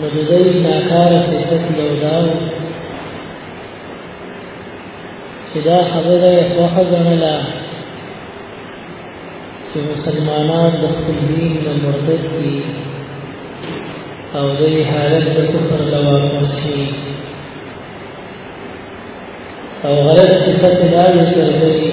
نو د دې ناکاره صفت یو دا چې دا خبره خوښه ګڼله چې مسلمانان د خپل دین نه مرتد دي او د حالت د کفر له واقع شي او غلط صفت دا یې څرګندوي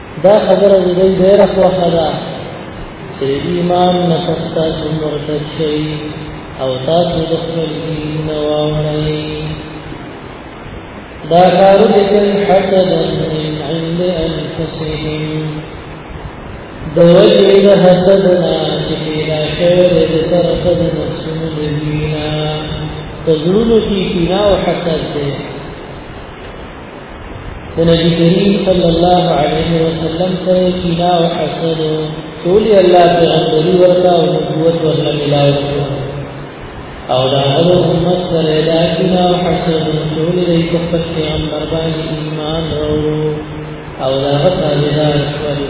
دا خبره د دوی ډېره خوښه ده چې ایمان نه پستا چې مرتد شي او تاسو د خپل دین واوړئ دا کار دې کوي حسدا من عند انفسهم د وجه د حسد نه چې پیدا شوی د طرف د نفسونو د وینا په زړونو کې کینه او حسد دی نبی کریم صلی الله علیه وسلم ته کینا او حسد ټول الله پیغمبري ورته او نبوت ورته ملاو او دا هر امت سره دا کینا او حسد ټول دې په خپل پیغمبر باندې ایمان ورو او دا غته لري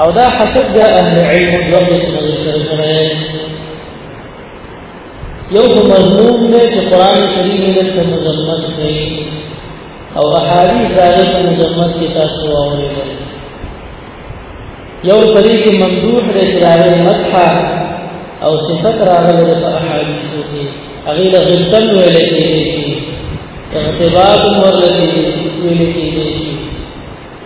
او دا حسد دا اهل علم دوه قسمه ذکر کړي یو خو مضمون دی چې قران کریم یې ته مذمت کوي او احادیث دغه په مذمت کې تاسو واورېدل یو طریق ممدوح دی چې راغلی مدح او صفت راغلی په احادیث کې هغه له غلطن ویل کېږي اغتباب ورلته ویل کېږي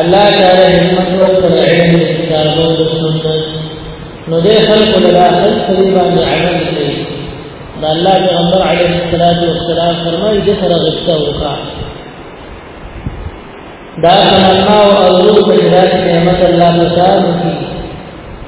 الله تعالی حکمت ورکړ علم کتاب او سنت نو دې خلق له خپل سری باندې عمل کوي دا الله پیغمبر علیه الصلاۃ والسلام فرمایي چې سره غوښته وکړه دا تمنا او ارزو په ذات نعمت الله تعالی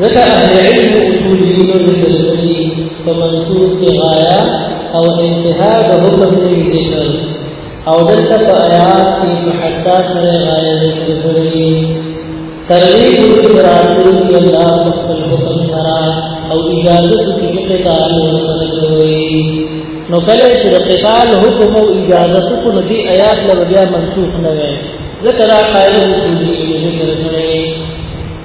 ځکه اهل علم اصوليين د سنتي په منصوص کې غایا او انتها د حکم نه ذکر او دلته په آیات کې په حتا سره غایا ذکر کړی ترغیب الراتل کې الله خپل حکم سره او اجازه کې قتال ورسره کوي نو کله چې د قتال حکم او اجازه کو نو دې آیات له بیا منسوخ نه وي ذکر قائل اصوليين ذکر کړی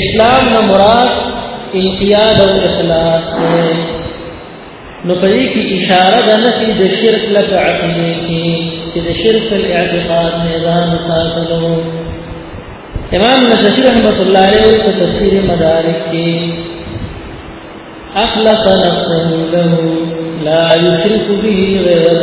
اسلام نه مراد انقیاد او اخلاص دی نو په دې کې اشاره ده نه چې د شرک لکه عقیده کې چې د شرک الاعتقاد نظام ساتلو امام نشاشی رحمت الله علیه په تفسیر مدارک کې اخلص نفسه له لا يشرك به غيره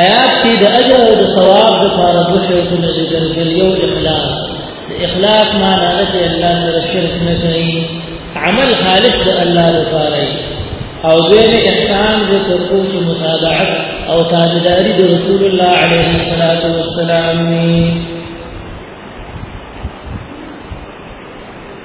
آیات کې د اجر او د ثواب د لپاره د شرکونو ذکر کړي یو اخلاص د اخلاص معنی دا چې الله سره شرک نه کوي عمل خالص د الله لپاره او دین احسان د سرکوش متابعت او تابعداري د رسول الله عليه الصلاه والسلام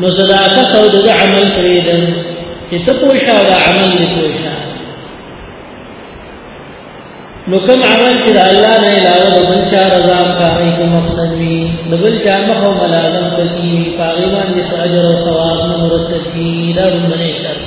نو زدا کس او د عمل پریدم چې ته پوه شو دا عمل دې پوه شو نو کوم عمل چې الله نه علاوه د بل چا رضا کوي کوم مقصد وي د بل چا مخ او ملازم کوي پاغي باندې اجر او ثواب نه مرتب دي دا باندې شرط